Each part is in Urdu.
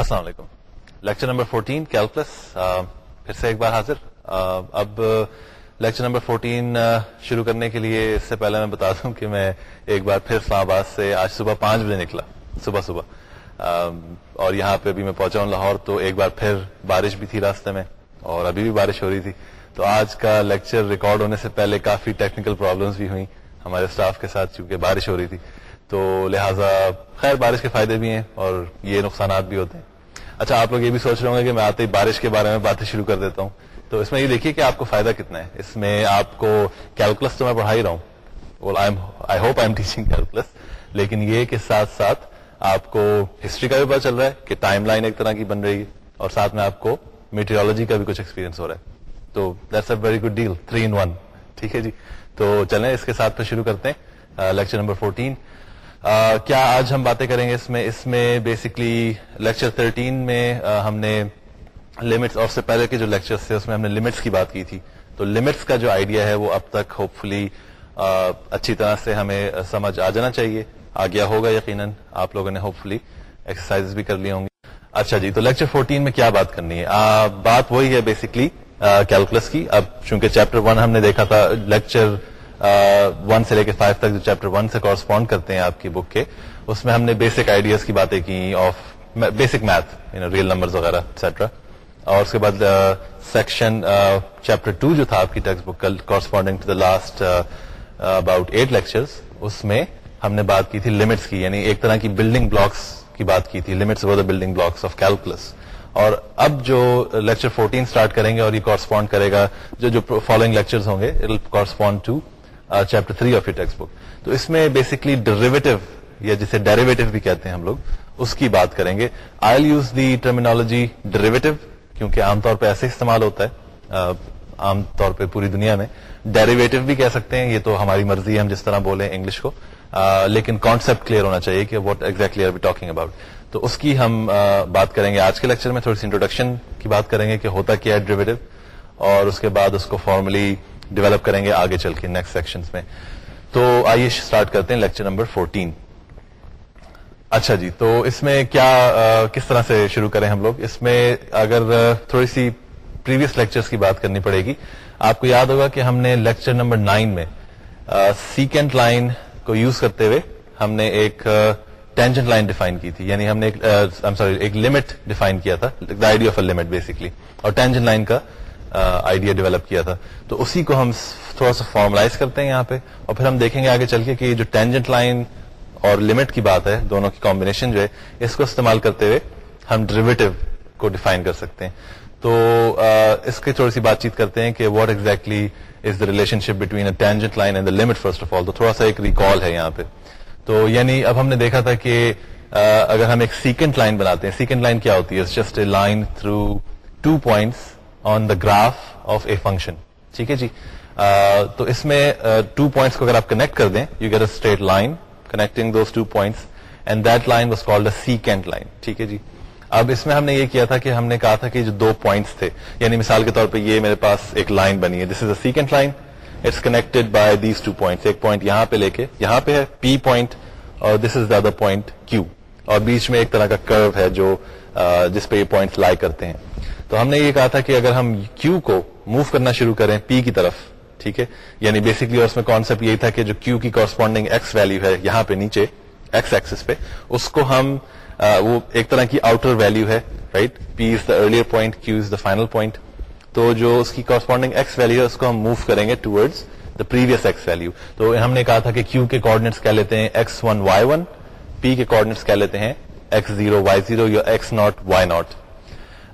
السلام علیکم۔ لیکچر نمبر فورٹین کیلکولس پھر سے ایک بار حاضر۔ اب لیکچر نمبر فورٹین شروع کرنے کے لیے اس سے پہلے میں بتا دوں کہ میں ایک بار پھر اسلام آباد سے آج صبح پانچ بجے نکلا۔ صبح صبح۔ اور یہاں پہ بھی میں پہنچا ہوں لاہور، تو ایک بار پھر بارش بھی تھی راستے میں، اور ابھی بھی بارش ہو رہی تھی۔ تو آج کا لیکچر ریکارڈ ہونے سے پہلے کافی ٹیکنیکل پرابلمس بھی ہوئی ہمارے اسٹاف کے ساتھ چونکہ بارش ہو رہی تھی۔ تو لہٰذا خیر، بارش کے فائدے بھی ہیں اور یہ نقصانات بھی ہوتے ہیں۔ اچھا آپ لوگ یہ بھی سوچ رہے ہوں گے کہ میں آتے ہی بارش کے بارے میں باتیں شروع کر دیتا ہوں۔ تو اس میں یہ دیکھیے کہ آپ کو فائدہ کتنا ہے۔ اس میں آپ کو کیلکولس تو میں پڑھا ہی رہا ہوں۔ I hope I am teaching calculus لیکن یہ کہ ساتھ ساتھ آپ کو ہسٹری کا بھی پتا چل رہا ہے کہ ٹائم لائن ایک طرح کی بن رہی ہے اور ساتھ میں آپ کو میٹیورولوجی کا بھی کچھ ایکسپیرینس ہو رہا ہے۔ تو that's a very good deal three in one ٹھیک ہے جی؟ تو چلیں اس کے ساتھ پھر شروع کرتے ہیں۔ لیکچر نمبر فورٹین کیا آج ہم باتیں کریں گے اس میں؟ اس میں بیسکلی لیکچر تھرٹین میں ہم نے لمٹس اور سے پہلے کے جو لیکچرز تھے اس میں ہم نے لمٹس کی بات کی تھی۔ تو لمٹس کا جو آئیڈیا ہے وہ اب تک ہوپ فلی اچھی طرح سے ہمیں سمجھ آ جانا چاہیے۔ آ گیا ہوگا یقیناً آپ لوگوں نے ہوپ فلی ایکسرسائز بھی کر لی ہوں گی۔ اچھا جی تو لیکچر فورٹین میں کیا بات کرنی ہے؟ آ, بات وہی ہے بیسکلی کیلکولس کی۔ اب چونکہ چیپٹر ون ہم نے دیکھا تھا لیکچر ون سے لے کے فائیو تک جو چیپٹر ون سے کورسپونڈ کرتے ہیں آپ کی بک کے، اس میں ہم نے بیسک آئیڈیاز کی باتیں کی of basic math real number وغیرہ ایٹسٹرا اور اس کے بعد سیکشن چیپٹر ٹو جو تھا آپ کی text book corresponding to the last about eight lectures اس میں ہم نے بات کی تھی لمٹس کی یعنی ایک طرح کی بلڈنگ بلاکس کی بات کی تھی limits the building blocks of calculus اور اب جو لیکچر 14 سٹارٹ کریں گے اور یہ کورسپونڈ کرے گا، جو جو فالوئنگ لیکچرز ہوں گے correspond to chapter three of your text book تو اس میں بیسکلی ڈریویٹو یا جسے ڈیریویٹو بھی کہتے ہیں ہم لوگ، اس کی بات کریں گے. I use the terminology derivative کیونکہ عام طور پہ ایسے استعمال ہوتا ہے uh, عام طور پہ پوری دنیا میں. ڈیریویٹو بھی کہہ سکتے ہیں، یہ تو ہماری مرضی ہے، ہم جس طرح بولیں انگلش کو. Uh, لیکن کانسیپٹ کلیئر ہونا چاہیے کہ what exactly are be talking about تو اس کی ہم uh, بات کریں گے. آج کے لیکچر میں تھوڑی سی انٹروڈکشن کی بات کریں گے کہ ہوتا کیا ہے ڈریویٹو اور اس کے بعد اس کو فارملی ڈیولپ کریں گے آگے چل کے نیکسٹ سیکشن میں تو آئیے اسٹارٹ کرتے ہیں لیکچر نمبر فورٹین اچھا جی تو اس میں کیا کس طرح سے شروع کریں ہم لوگ اس میں اگر تھوڑی سی پریویس لیکچرز کی بات کرنی پڑے گی آپ کو یاد ہوگا کہ ہم نے لیکچر نمبر نائن میں سیکنڈ لائن کو یوز کرتے ہوئے ہم نے ایک ٹینجنٹ لائن ڈیفائن کی تھی یعنی ہم نے سوری ایک لمٹ ڈیفائن کیا تھا the idea of a limit basically اور ٹینجنٹ لائن کا آئیڈیا ڈیولپ کیا تھا۔ تو اسی کو ہم تھوڑا سا فارملائز کرتے ہیں یہاں پہ اور پھر ہم دیکھیں گے آگے چل کے کہ جو ٹینجنٹ لائن اور لمٹ کی بات ہے، دونوں کی کمبینیشن جو ہے، اس کو استعمال کرتے ہوئے ہم ڈریویٹو کو ڈیفائن کر سکتے ہیں۔ تو اس کی تھوڑی سی بات چیت کرتے ہیں کہ what exactly is the relationship between a tangent line and the limit first of all تو تھوڑا سا ایک ریکال ہے یہاں پہ۔ تو یعنی اب ہم نے دیکھا تھا کہ اگر ہم ایک سیکنڈ لائن بناتے ہیں سیکنڈ لائن کیا ہوتی ہے؟ Just a line through two points on the graph of a function ٹھیک ہے جی تو اس میں ٹو پوائنٹس کو اگر آپ کنیکٹ کر دیں you get a straight line connecting those two points and that line was called a line ٹھیک ہے جی اب اس میں ہم نے یہ کیا تھا کہ ہم نے کہا تھا کہ جو دو پوائنٹس تھے یعنی مثال کے طور پہ یہ میرے پاس ایک لائن بنی ہے this is a secant line it's connected by these two points ایک پوائنٹ یہاں پہ لے کے یہاں پہ ہے پی پوائنٹ اور this is the other point Q اور بیچ میں ایک طرح کا کرو ہے جو جس پہ یہ پوائنٹ لائی کرتے ہیں تو ہم نے یہ کہا تھا کہ اگر ہم کیو کو موو کرنا شروع کریں پی کی طرف، ٹھیک ہے؟ یعنی بیسکلی اور اس میں کانسیپٹ یہی تھا کہ جو کیو کی کورسپونڈنگ ایکس ویلو ہے یہاں پہ نیچے ایکس ایکسس پہ، اس کو ہم وہ ایک طرح کی آؤٹر ویلو ہے right P is the earlier point Q is the final point تو جو اس کی کورسپونڈنگ ایکس ویلو ہے، اس کو ہم موو کریں گے towards the previous x value تو ہم نے کہا تھا کہ کیو کے کوآڈینیٹس کیا لیتے ہیں x one y one P کے کوآڈینیٹس کیا لیتے ہیں ایکس زیرو وائی زیرو یا x naught y naught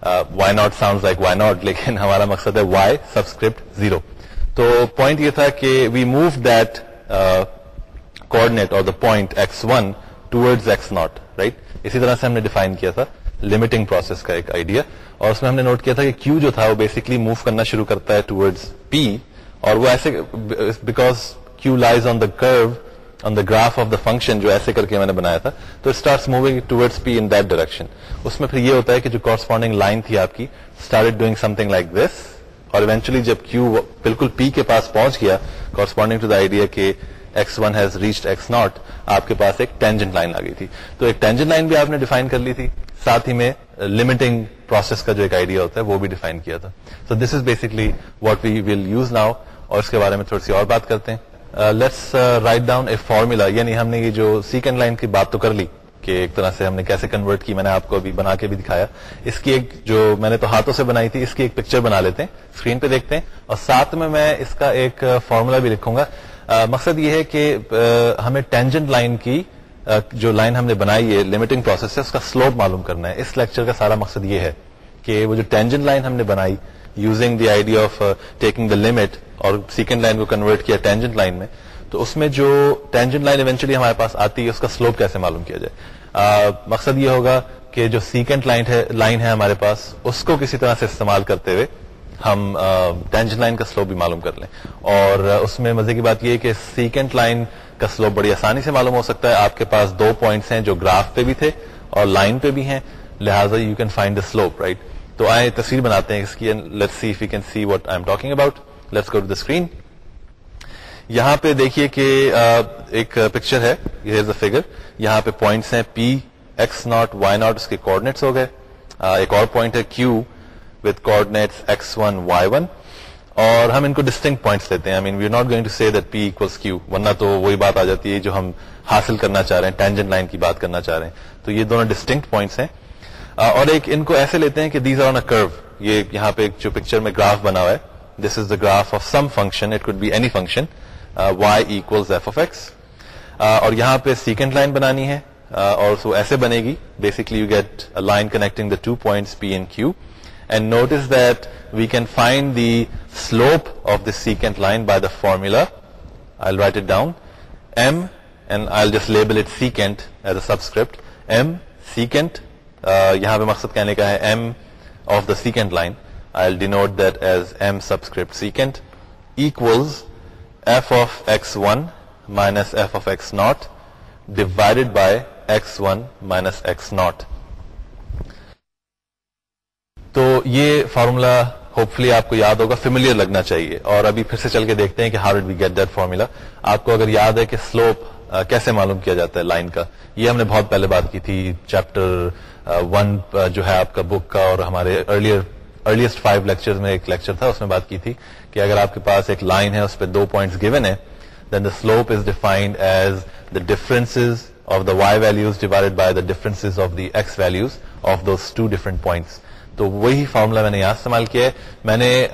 y naught sound like y naught لیکن ہمارا مقصد ہے وائی سبسکرپٹ زیرو تو پوائنٹ یہ تھا کہ وی موو دیٹ کوآڈینیٹ اور the point x one towards x naught right اسی طرح سے ہم نے ڈیفائن کیا تھا لمیٹنگ پروسیس کا ایک آئیڈیا اور اس میں ہم نے نوٹ کیا تھا کہ کیو جو تھا وہ بیسکلی موو کرنا شروع کرتا ہے ٹوڈز پی اور وہ ایسے because Q lies on the curve on the graph of the function جو ایسے کر کے میں نے بنایا تھا، تو start moving towards P in that direction اس میں پھر یہ ہوتا ہے کہ جو کورسپونڈنگ لائن تھی آپ کی start doing something like this اور ایونچولی جب کیو بالکل پی کے پاس پہنچ گیا کورسپونڈنگ ٹو دا آئیڈیا کہ x one has reached x naught آپ کے پاس ایک ٹینجنٹ لائن آ گئی تھی۔ تو ایک ٹینجنٹ لائن بھی آپ نے ڈیفائن کر لی تھی، ساتھ ہی میں لمیٹنگ پروسیس کا جو ایک آئیڈیا ہوتا ہے، وہ بھی ڈیفائن کیا تھا۔ So this is basically what we will use now اور اس کے بارے میں تھوڑی سی اور بات کرتے ہیں۔ Let's write down a formula یعنی ہم نے یہ جو سیکنڈ لائن کی بات تو کر لی کہ ایک طرح سے ہم نے کیسے کنورٹ کی، میں نے آپ کو ابھی بنا کے بھی دکھایا۔ اس کی ایک جو میں نے تو ہاتھوں سے بنائی تھی، اس کی ایک پکچر بنا لیتے ہیں اسکرین پہ دیکھتے ہیں۔ اور ساتھ میں میں اس کا ایک uh, فارمولا بھی لکھوں گا۔ uh, مقصد یہ ہے کہ uh, ہمیں ٹینجنٹ لائن کی جو لائن ہم نے بنائی ہے لمیٹنگ پروسیس ہے اس کا سلوپ معلوم کرنا ہے۔ اس لیکچر کا سارا مقصد یہ ہے کہ وہ جو ٹینجنٹ لائن ہم نے بنائی using the idea of taking the limit اور سیکنڈ لائن کو کنورٹ کیا ٹینجنٹ لائن میں، تو اس میں جو ٹینجنٹ لائن ایونچولی ہمارے پاس آتی ہے، اس کا سلوپ کیسے معلوم کیا جائے؟ مقصد یہ ہوگا کہ جو سیکنڈ لائن ہے ہمارے پاس، اس کو کسی طرح سے استعمال کرتے ہوئے ہم ٹینجن لائن کا سلوپ بھی معلوم کر لیں۔ اور اس میں مزے کی بات یہ ہے کہ سیکنڈ لائن کا سلوپ بڑی آسانی سے معلوم ہو سکتا ہے۔ آپ کے پاس دو پوائنٹس ہیں جو گراف پہ بھی تھے اور لائن پہ بھی ہیں۔ لہٰذا you can find the slope right تو آئے تصویر بناتے ہیں اس کی let see you can see what I am talking about let's go to the screen یہاں پہ دیکھیے کہ ایک پکچر ہے یہ از اے فگر یہاں پہ پوائنٹس ہیں P x naught y naught اس کے کوڈنیٹس ہو گئے۔ ایک اور پوائنٹ ہے Q with coordinates x one y one اور ہم ان کو ڈسٹنگ پوائنٹس لیتے ہیں۔ We not going to see that P equals Q ورنہ تو وہی بات آ جاتی ہے جو ہم حاصل کرنا چاہ رہے ہیں ٹینجن لائن کی بات کرنا چاہ رہے ہیں۔ تو یہ دونوں ڈسٹنکٹ پوائنٹس ہیں۔ اور ایک ان کو ایسے لیتے ہیں کہ دیز آر آن اے کرو یہ یہاں پہ جو پکچر میں گراف بنا ہوا ہے۔ This is the graph of some function it could be any function y equals f of x اور یہاں پہ سیکنڈ لائن بنانی ہے اور سو ایسے بنے گی. Basically you get line connecting the two points P and Q and notice that we can find the slope of this secant line by the formula I write it down m and I just label it secant as a subscript m secant یہاں پہ مقصد کہنے کا ہے m of the secant line I denote that as m subscript secant equals f of x one minus f of x naught divided by x one minus x naught تو یہ فارمولا ہوپ فلی آپ کو یاد ہوگا فیملیئر لگنا چاہیے۔ اور ابھی پھر سے چل کے دیکھتے ہیں کہ how did we get that formula آپ کو اگر یاد ہے کہ سلوپ کیسے معلوم کیا جاتا ہے لائن کا؟ یہ ہم نے بہت پہلے بات کی تھی چیپٹر ون جو ہے آپ کا بک کا اور ہمارے ارلیئر ارلیسٹ فائیو لیکچر میں ایک لیکچر تھا، اس میں بات کی تھی کہ اگر آپ کے پاس ایک لائن ہے، اس پہ دو پوائنٹس گیون ہے then the slope is defined as the difference of the y values divide by the difference of the x values of those two different points تو وہی فارمولا میں نے یہاں استعمال کیا ہے۔ میں نے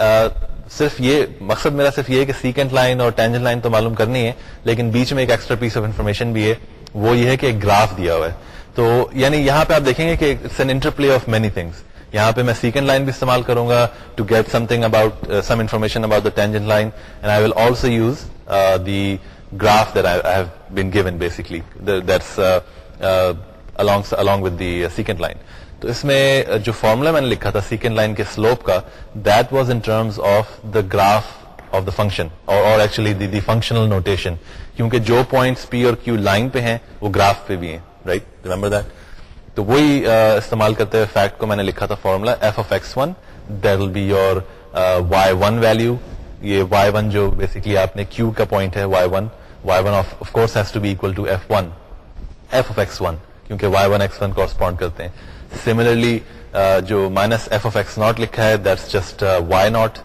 صرف یہ، مقصد میرا صرف یہ ہے کہ سیکنڈ لائن اور ٹینجن لائن تو معلوم کرنی ہے، لیکن بیچ میں ایک ایکسٹرا پیس آف انفارمیشن بھی ہے۔ وہ یہ ہے کہ ایک گراف دیا ہوا ہے۔ تو یعنی یہاں پہ آپ دیکھیں گے کہ it's an interplay of many things یہاں پہ میں سیکنڈ لائن بھی استعمال کروں گا to get something about some information about the tangent line and I will also use the graph that I have been given basically that's along with the secant line تو اس میں uh, جو فارمولا میں نے لکھا تھا سیکنڈ لائن کے سلوپ کا that was in terms of the graph of the function اور ایکچولی دی فنکشنل نوٹیشن کیونکہ جو پوائنٹس پی اور کیو لائن پہ ہیں، وہ گراف پہ بھی ہیں رائٹ ریمبر دیٹ تو وہی استعمال کرتے ہوئے فیکٹ کو میں نے لکھا تھا formula f of x one that will be your y one value یہ وائی ون جو بیسکلی آپ نے کیو کا پوائنٹ ہے y one y one of course has to be equal to f one f of x one کیونکہ y one x one correspond کرتے ہیں. سملرلی جو minus f of x naught لکھا ہے that's just y naught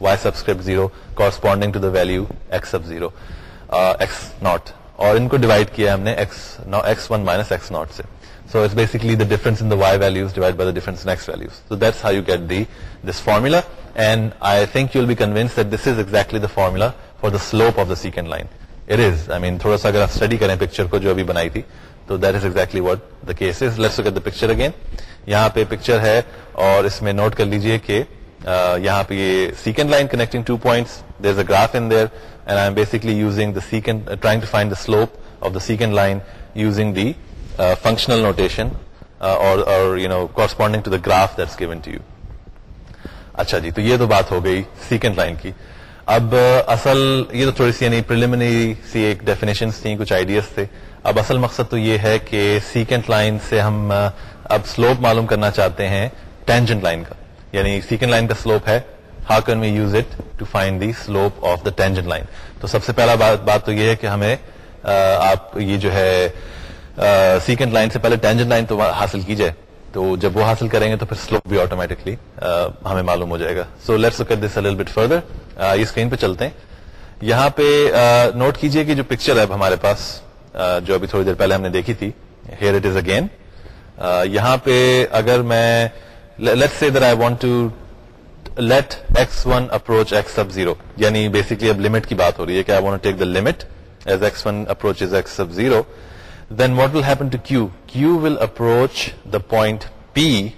y subscript zero corresponding to the value x sub zero x naught اور ان کو ڈیوائڈ کیا ہم نے x one minus x naught سے. So it's basically the difference in y values divide by the difference next values so that's how you get the this formula and I think you will be convince that this is exactly the formula for the slope of the secant line it is I mean تھوڑا سا اگر آپ اسٹڈی کریں پکچر کو جو ابھی بنائی تھی تو that is exactly what the case is let's get the picture again یہاں پہ پکچر ہے اور اس میں نوٹ کر لیجیے کہ یہاں پہ یہ secant line connecting two points there is a graph in there and I am basically using the secant trying to find the slope of the secant line using the functional notation اور you know corresponding to the graph that's given to you اچھا جی تو یہ تو بات ہو گئی سیکنڈ لائن کی اب اصل یہ تو تھوڑی سی یعنی پرلیمنری سی ایک ڈیفینیشن تھیں کچھ آئیڈیاز تھے اب اصل مقصد تو یہ ہے کہ سیکنڈ لائن سے ہم اب سلوپ معلوم کرنا چاہتے ہیں ٹینجنٹ لائن کا یعنی سیکنڈ لائن کا سلوپ ہے how can we use it to find the slope of the tangent line تو سب سے پہلا بات تو یہ ہے کہ ہمیں آپ یہ جو ہے سیکنڈ لائن سے پہلے ٹینجنٹ لائن تو حاصل کی جائے تو جب وہ حاصل کریں گے تو پھر سلوپ بھی آٹومیٹکلی ہمیں معلوم ہو جائے گا۔ So let's look at this bit further یہ اسکرین پہ چلتے ہیں۔ یہاں پہ نوٹ کیجیے کہ جو پکچر ہے ہمارے پاس جو ابھی تھوڑی دیر پہلے ہم نے دیکھی تھی ہیئر اٹ از اگین یہاں پہ اگر میں let say there I want to let x one approach x sub zero یعنی بیسکلی اب لمٹ کی بات ہو رہی ہے کہ I want take the limit as x one approach x sub zero then what will happen to q q will approach the point p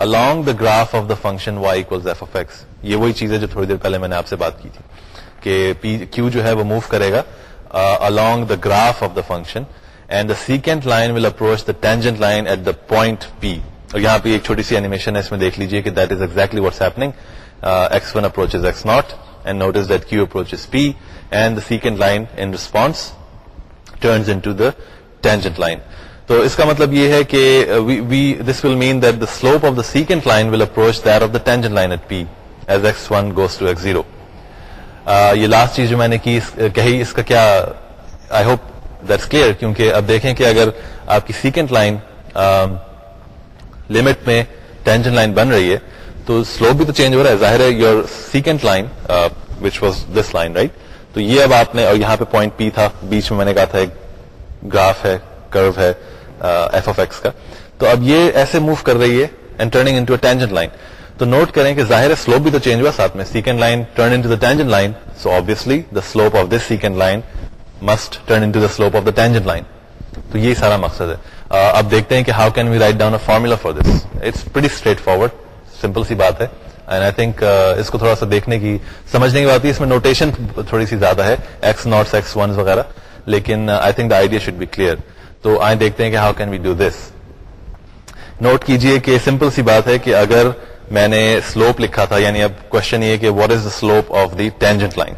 along the graph of the function y f of x یہ وہی چیز ہے جو تھوڑی دیر پہلے میں نے آپ سے بات کی تھی کہ کیو جو ہے وہ موو کرے گا uh, along the graph of the function and the second line will approach the tangent line at the point p اور یہاں پہ ایک چھوٹی سی اینیمیشن ہے، اس میں دیکھ لیجیے کہ that is exactly what's happening x one approach x not and notice that q approach p and the second line in response turns into the tangent line تو اس کا مطلب یہ ہے کہ we this will mean that the slope of the second line will approach that of the tangent line at p as x one goes to x zero یہ لاسٹ چیز جو میں نے کی کہی اس کا کیا آئی ہوپ دیٹس کلیئر کیونکہ اب دیکھیں کہ اگر آپ کی سیکنڈ لائن لمٹ میں ٹینشن لائن بن رہی ہے تو سلوپ بھی تو چینج ہو رہا ہے ظاہر ہے your second line which was this line right تو یہ اب آپ نے اور یہاں پہ پوائنٹ پی تھا بیچ میں میں نے کہا تھا ایک گراف ہے کرو ہے ایف آف ایکس کا۔ تو اب یہ ایسے موو کر رہی ہے and turning into tangent line تو نوٹ کریں کہ ظاہر سلوپ بھی تو چینج ہوا ساتھ میں۔ Second line turn into the tangent line so obviously the slope of this second line must turn into the slope of the tangent line تو یہی سارا مقصد ہے۔ اب دیکھتے ہیں کہ how can we write down a formula for this it's very straightforward simple سی بات ہے۔ اینڈ آئی تھنک اس کو تھوڑا سا دیکھنے کی، سمجھنے کی بات ہے۔ اس میں نوٹیشن تھوڑی سی زیادہ ہے۔ ایکس ناٹس ایکس ون وغیرہ۔ لیکن I think the idea should be clear تو آئے دیکھتے ہیں کہ how can we do this note کیجیے کہ سمپل سی بات ہے کہ اگر میں نے سلوپ لکھا تھا یعنی اب کوشچن یہ کہ what is the slope of the tangent line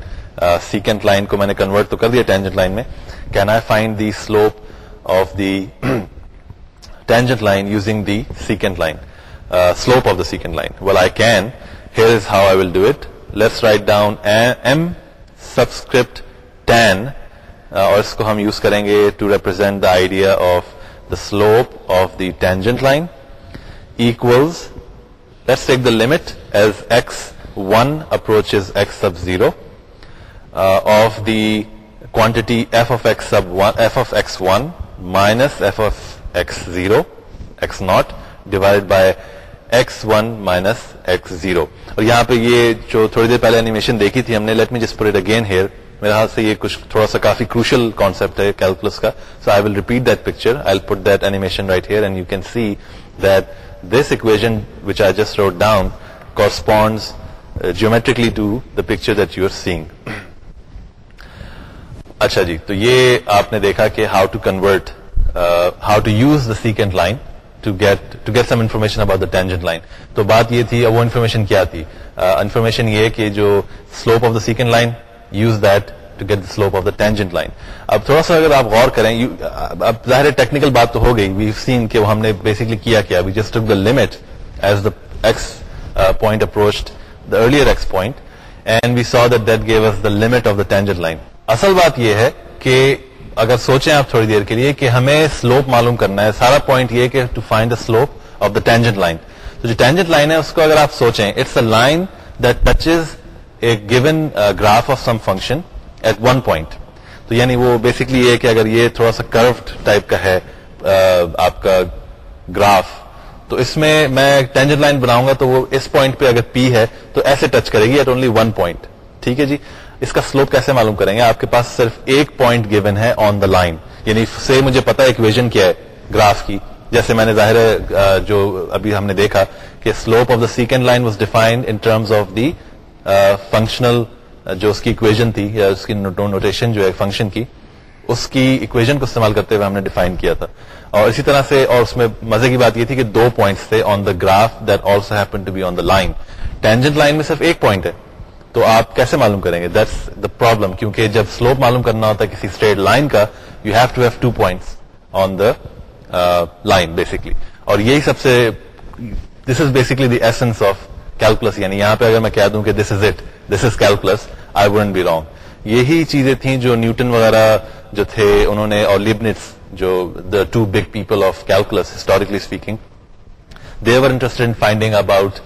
second line کو میں نے کنورٹ تو کر دیا ٹینجنٹ لائن میں. Can I find the slope of the tangent line using the second line slope of the second line well I can here is how I will do it let's write down m subscript ten Uh, اور اس کو ہم یوز کریں گے to represent the idea of the slope of the tangent line equals Let's take the limit as x1 approaches x sub 0 uh, of the quantity f of x sub 1, f of x1 minus f of x0, x naught divided by x1 minus x0 اور یہاں پہ یہ جو تھوڑی دیر پہلے انیمیشن دیکھی تھی ہم نے let me just put again here میرے ہاتھ سے یہ کچھ تھوڑا سا کافی کروشل کانسپٹ ہے کیلکولس کا. So I will repeat that picture I will put that animation right here and you can see that this equation which I just wrote down corresponds geometrically to the picture that you are seeing اچھا جی تو یہ آپ نے دیکھا کہ how to convert how to use the secant line to get to get some information about the tangent line تو بات یہ تھی وہ انفارمیشن کیا تھی انفارمیشن یہ کہ جو slope of the second line use that to get the slope of the tangent line اب تھوڑا سا اگر آپ غور کریں اب ظاہر ٹیکنیکل بات تو ہو گئی۔ وی سین کہ ہم نے بیسکلی کیا کیا۔ We just took the limit as the x point approach the earlier x point and we saw that that gave us the limit of the tangent line اصل بات یہ ہے کہ اگر سوچیں آپ تھوڑی دیر کے لیے کہ ہمیں سلوپ معلوم کرنا ہے، سارا پوائنٹ یہ کہ to find the slope of the tangent line تو جو ٹینجنٹ لائن ہے، اس کو اگر آپ سوچیں it's a line that touches a given graph of some function at one point تو یعنی وہ بیسکلی یہ کہ اگر یہ تھوڑا سا کروڈ ٹائپ کا ہے uh, آپ کا گراف تو اس میں میں ٹینجن لائن بناؤں گا تو وہ اس پوائنٹ پہ اگر پی ہے تو ایسے ٹچ کرے گی ایٹ اونلی ون پوائنٹ ٹھیک ہے جی؟ اس کا سلوپ کیسے معلوم کریں گے؟ آپ کے پاس صرف ایک پوائنٹ گیون ہے آن دا لائن یعنی سے مجھے پتا ایکویژن کیا ہے گراف کی. جیسے میں نے ظاہر uh, جو ابھی ہم نے دیکھا کہ slope of the second line was defined in terms of the functional جو اس کی اکویژن تھی، یا اس کی نوٹیشن جو ہے فنکشن کی، اس کی اکویژن کو استعمال کرتے ہوئے ہم نے ڈیفائن کیا تھا۔ اور اسی طرح سے، اور اس میں مزے کی بات یہ تھی کہ دو پوائنٹس تھے on the graph that also happen to be on the line tangent line میں صرف ایک پوائنٹ ہے۔ تو آپ کیسے معلوم کریں گے؟ دیٹس دا پرابلم کیونکہ جب سلوپ معلوم کرنا ہوتا ہے کسی اسٹریٹ لائن کا you have to have to points on the line basically اور یہی سب سے this is basically the essence of calculus یعنی یہاں پہ اگر میں کہہ دوں کہ this is it this is calculus I wouldn't be wrong یہی چیزیں تھیں جو نیوٹن وغیرہ جو تھے انہوں نے اور لیبنٹس جو the two big people of calculus historically speaking they were interested in finding about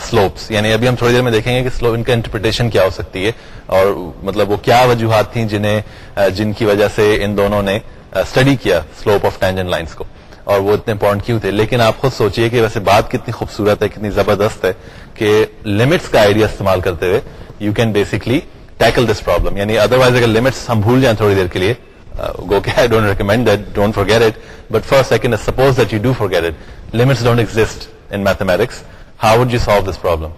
slopes یعنی ابھی ہم تھوڑی دیر میں دیکھیں گے کہ سلوپ ان کا انٹرپریٹیشن کیا ہو سکتی ہے اور مطلب وہ کیا وجوہات تھیں جنہیں uh, جن کی وجہ سے ان دونوں نے اسٹڈی uh, کیا سلوپ آف ٹینجن لائنس کو اور وہ اتنے امپورٹنٹ کیوں تھے؟ لیکن آپ خود سوچئے کہ ویسے بات کتنی خوبصورت ہے، کتنی زبردست ہے کہ لمٹس کا آئیڈیا استعمال کرتے ہوئے you can basically tackle this problem یعنی ادر وائز اگر لمٹس ہم بھول جائیں تھوڑی دیر کے لیے گو کے I don't recommend that don't forget it but first second suppose that you do forget it limits don't exist in mathematics how would you solve this problem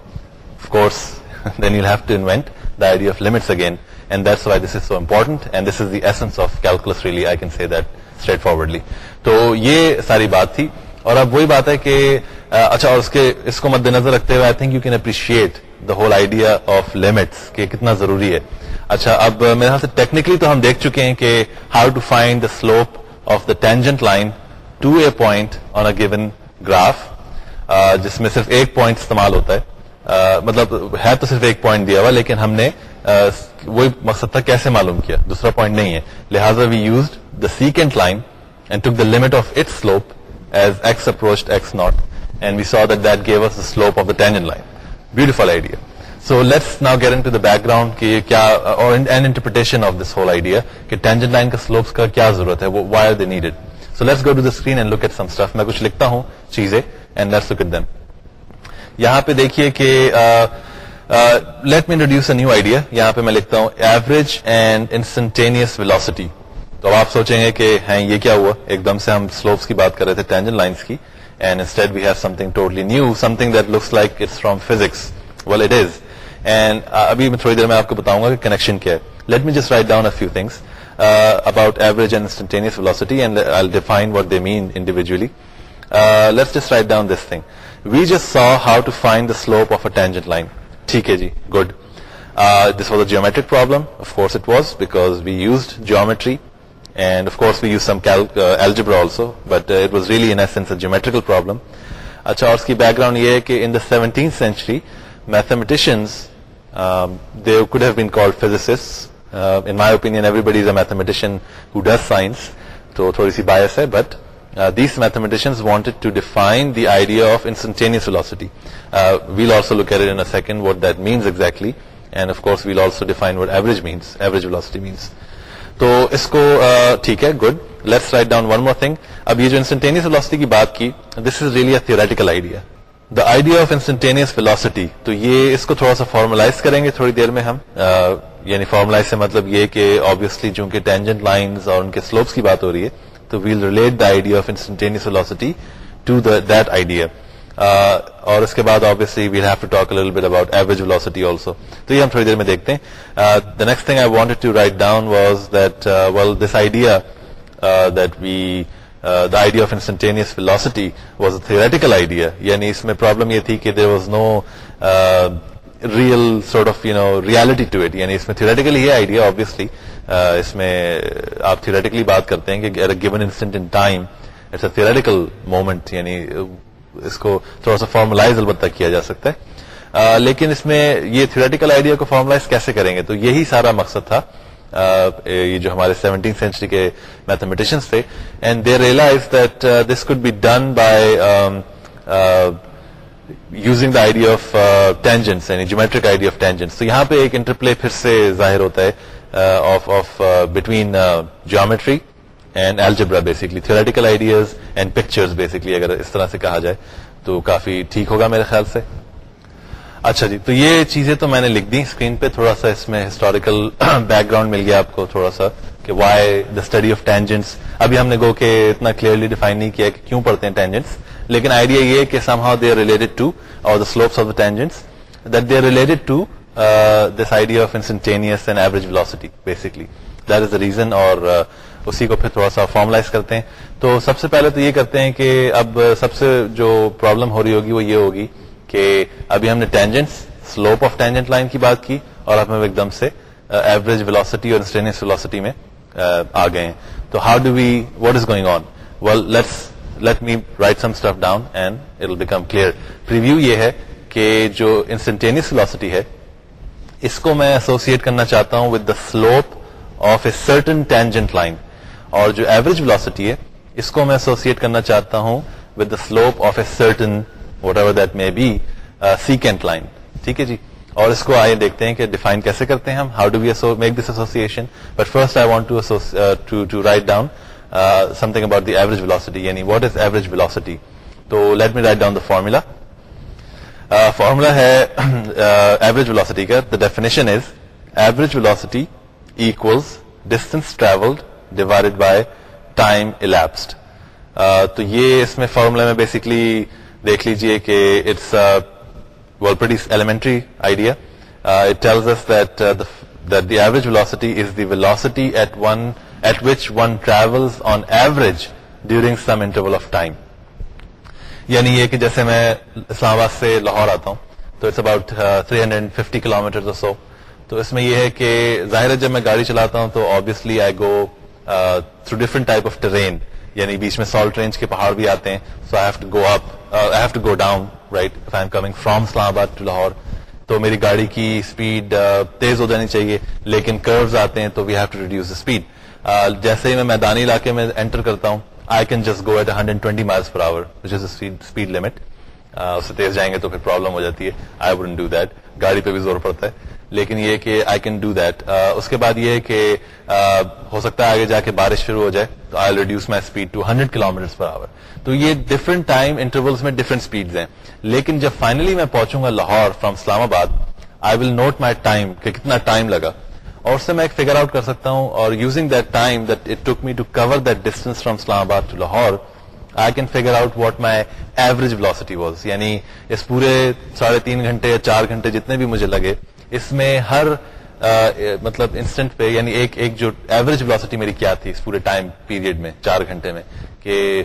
of course then you have to invent the idea of limits again and that's why this is so important and this is the essence of calculus really I can see that straightforwardly تو یہ ساری بات تھی۔ اور اب وہی بات ہے کہ اچھا اور اس کے، اس کو مد نظر رکھتے ہوئے I think you can appreciate the whole idea of limits کہ کتنا ضروری ہے۔ اچھا اب میرے خیال سے ٹیکنیکلی تو ہم دیکھ چکے ہیں کہ how to find the slope of the tangent line to a point on a given graph جس میں صرف ایک پوائنٹ استعمال ہوتا ہے۔ مطلب ہے تو صرف ایک پوائنٹ دیا ہوا، لیکن ہم نے وہی مقصد تھا کیسے معلوم کیا؟ دوسرا پوائنٹ نہیں ہے۔ لہٰذا we use the second line and took the limit of it slope as x approach x not and we saw that that gave us slope of the tangent line beautiful idea so let's now get into the background کہ کیا interpretation of this whole idea کہ ٹینجن لائن کا سلوپس کا کیا ضرورت ہے؟ Why are they needed so let's go to the screen and look at some stuff میں کچھ لکھتا ہوں چیزیں and let's look at them یہاں پہ دیکھیے کہ uh, let me introduce a new idea یہاں پہ میں لکھتا ہوں ایوریج اینڈ انسٹنٹینئس ویلوسٹی تو اب آپ سوچیں گے کہ ہیں یہ کیا ہوا ایک دم سے ہم سلوپس کی بات کر رہے تھے ٹینجن لائنس کی and instead we have something totally new something that looks like it's from physics well it is and ابھی میں تھوڑی دیر میں آپ کو بتاؤں گا کہ کنیکشن کیا ہے let me just write down a few things about average and instantaneous velocity and I define what they mean individually let's just write down this thing we just saw how to find the slope of a tangent line ٹھیک ہے جی good this was a geometric problem of course it was because we used geometry and of course we use some algebra also but it was really in geometrical problem اچھا اور اس کی بیک گراؤنڈ یہ ہے کہ in the seventeenth century mathematicians they could have been called physicists in my opinion everybody is a mathematician who does science تو تھوڑی سی باعث ہے but these mathematicians wanted to define the idea of instantaneous velocity we'll also look at in second what that means exactly and of course we'll also define what average means average velocity means تو اس کو ٹھیک ہے good let's write down one more thing اب یہ جو انسٹنٹینیس ویلوسٹی کی بات کی this is really a theoretical idea the idea of instantaneous velocity تو یہ اس کو تھوڑا سا فارملائز کریں گے تھوڑی دیر میں ہم یعنی فارملائز سے مطلب یہ کہ آبیسلی چونکہ ٹینجنٹ لائنز اور ان کے سلوپس کی بات ہو رہی ہے تو we'll relate the idea of instantaneous velocity to that idea اور اس کے بعد obviously we'll have to talk but about average velocity also تو یہ ہم تھوڑی دیر میں دیکھتے ہیں the next thing I wanted to write down was that well this idea that we the idea of instantaneous velocity was a theoretical idea یعنی اس میں پرابلم یہ تھی کہ there was no real sort of you know reality to it یعنی اس میں تھریٹیکل یہ آئیڈیا آبیسلی اس میں آپ تھریٹیکلی بات کرتے ہیں کہ given instant in time it's a theoretical moment یعنی اس کو تھوڑا سا فارملائز البتہ کیا جا سکتا ہے لیکن اس میں یہ تھریٹیکل آئیڈیا کو فارملائز کیسے کریں گے تو یہی سارا مقصد تھا یہ جو ہمارے سیونٹین سینچری کے میتھمیٹیشنس تھے and they realise that this could be done by using the idea of tangents یعنی جیومیٹرک آئیڈیا آف ٹینجنس تو یہاں پہ ایک انٹرپلے پھر سے ظاہر ہوتا ہے of of between geometry and algebra basically theoretical ideas and pictures basically اگر اس طرح سے کہا جائے تو کافی ٹھیک ہوگا میرے خیال سے اچھا جی تو یہ چیزیں تو میں نے لکھ دی اسکرین پہ تھوڑا سا اس میں ہسٹوریکل بیک گراؤنڈ مل گیا آپ کو تھوڑا سا کہ why the study of tangents ابھی ہم نے گو کہ اتنا کلیئرلی ڈیفائن نہیں کیا کہ کیوں پڑھتے ہیں ٹینجنس لیکن آئیڈیا یہ کہ somehow they are related to اور the slopes of the tangents that they are related to this idea of instantaneous and average velocity basically that is the reason اور اسی کو پھر تھوڑا سا فارملائز کرتے ہیں. تو سب سے پہلے تو یہ کرتے ہیں کہ اب سب سے جو پرابلم ہو رہی ہوگی وہ یہ ہوگی کہ ابھی ہم نے tangents slope of tangent line کی بات کی اور اب ہم ایک دم سے uh, ایوریج ویلوسٹی اور انسٹینس ویلوسٹی میں uh, آ گئے ہیں. تو how do we what is going on well let's let me write some stuff down and it will become clear preview یہ ہے کہ جو انسٹنٹینیس ویلوسٹی ہے، اس کو میں ایسوسیٹ کرنا چاہتا ہوں with the slope of a certain tangent line اور جو ایوریج ویلوسٹی ہے، اس کو میں ایسوسیٹ کرنا چاہتا ہوں with the slope of a certain whatever that may be secant line ٹھیک ہے جی؟ اور اس کو آئے دیکھتے ہیں کہ ڈیفائن کیسے کرتے ہیں ہم how do we make this association but first I want to write down something about the average velocity یعنی واٹ از ایوریج ویلوسٹی تو let me write down the formula formula ہے ایوریج ویلوسٹی کا the definition is average velocity equals distance travelled divided by time elapsed تو یہ اس میں فارمولا میں بیسکلی دیکھ لیجیے کہ it's well pretty elementary idea. Uh, it tells us that uh, the, that the average velocity is the velocity at one at which one travels on average during some interval of time. یعنی یہ کہ جیسے میں اسلام آباد سے لاہور آتا ہوں، تو it's about three hundred fifty kilometre so تو اس میں یہ ہے کہ ظاہر ہے جب میں گاڑی چلاتا ہوں تو obviously I go through different type of terrain یعنی بیچ میں سالٹ رینج کے پہاڑ بھی آتے ہیں so I have to go up I have to go down right I am coming from Islamabad to Lahore. تو میری گاڑی کی اسپیڈ uh, تیز ہو جانی چاہیے، لیکن کروز آتے ہیں تو we have to reduce speed جیسے ہی میں میدانی علاقے میں انٹر کرتا ہوں I can just go at hundred twenty miles per hour speed limit اس سے تیز جائیں گے تو پھر پرابلم ہو جاتی ہے۔ آئی وڈنٹ ڈو دیٹ گاڑی پہ بھی زور پڑتا ہے۔ لیکن یہ کہ آئی کین ڈو دیٹ اس کے بعد یہ کہ ہو سکتا ہے آگے جا کے بارش شروع ہو جائے، تو I reduce my speed to hundred kilometre per hour تو یہ ڈفرنٹ ٹائم انٹرولس میں ڈفرنٹ اسپیڈ ہیں۔ لیکن جب فائنلی میں پہنچوں گا Lahore from Islamabad I will note my time کہ کتنا ٹائم لگا۔ اور اس سے میں ایک فگر آؤٹ کر سکتا ہوں اور using that time that it took me to cover that distance from Islamabad to Lahore I can figure out what my average velocity was یعنی اس پورے ساڑھے تین گھنٹے یا چار گھنٹے جتنے بھی مجھے لگے، اس میں ہر مطلب انسٹنٹ پہ یعنی ایک ایک جو ایوریج ویلوسٹی میری کیا تھی اس پورے ٹائم پیریڈ میں، چار گھنٹے میں، کہ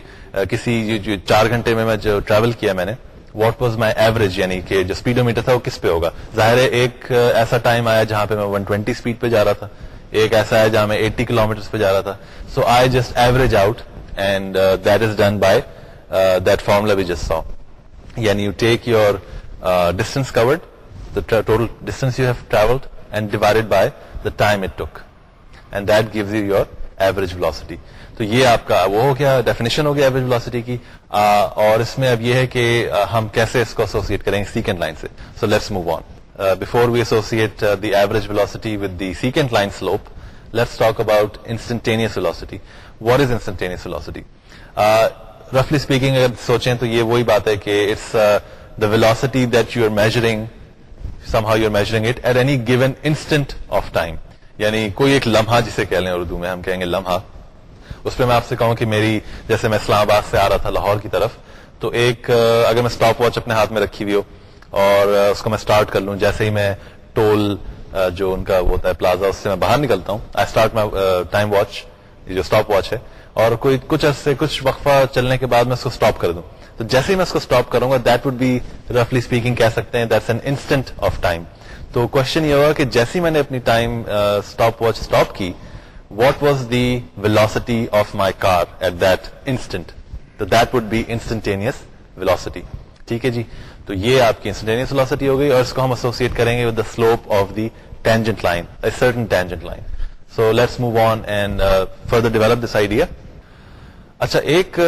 کسی جو چار گھنٹے میں میں جو ٹریول کیا میں نے واٹ واز مائی ایوریج یعنی کہ جو اسپیڈو میٹر تھا وہ کس پہ ہوگا ظاہر ہے ایک ایسا ٹائم آیا جہاں پہ میں ون ٹوینٹی اسپیڈ پہ جا رہا تھا ایک ایسا ہے جہاں میں ایٹی کلو میٹر پہ جا رہا تھا so I just average out and that is done by that formula we just so یعنی you take your distance covered total distance you have travelled and divided by the time it took and that gives you your average velocity تو یہ آپ کا وہ ہو گیا ڈیفینیشن ہو گیا ایوریج ویلوسٹی کی. اور اس میں اب یہ ہے کہ ہم کیسے اس کو ایسوسیٹ کریں گے سیکنڈ لائن سے. So let's move on before we associate the average velocity with the second line slope let's talk about instantaneous velocity what is instantaneous velocity رفلی speaking اگر سوچیں تو یہ وہی بات ہے کہ it's the velocity that you are measuring somehow you measuring it at any given instant of time یعنی کوئی ایک لمحہ جسے کہہ لیں اردو میں، ہم کہیں گے لمحہ. اس پہ میں آپ سے کہوں کہ میری، جیسے میں اسلام آباد سے آ رہا تھا لاہور کی طرف، تو ایک اگر میں اسٹاپ واچ اپنے ہاتھ میں رکھی ہوئی ہو، اور اس کو میں اسٹارٹ کر لوں، جیسے ہی میں ٹول جو ان کا ہوتا ہے پلازا اس سے میں باہر نکلتا ہوں I start my time watch جو اسٹاپ واچ ہے، اور کوئی کچھ عرصے کچھ وقفہ چلنے کے بعد میں اس کو اسٹاپ کر دوں۔ تو جیسے ہی میں اس کو اسٹاپ کروں گا دیٹ وڈ بی رفلی اسپیکنگ کہہ سکتے ہیں that's an instant of time تو کوشچن یہ ہوگا کہ جیسی میں نے اپنی ٹائم اسٹاپ واچ اسٹاپ کی what was the velocity of my car at that instant تو that would be instantaneous velocity ٹھیک ہے جی تو یہ آپ کی انسٹنٹینئس ویلوسٹی ہو گئی اور اس کو ہم ایسوسیٹ کریں گے with the slope of the tangent line certain tangent line so let's move on and further develop this idea اچھا ایک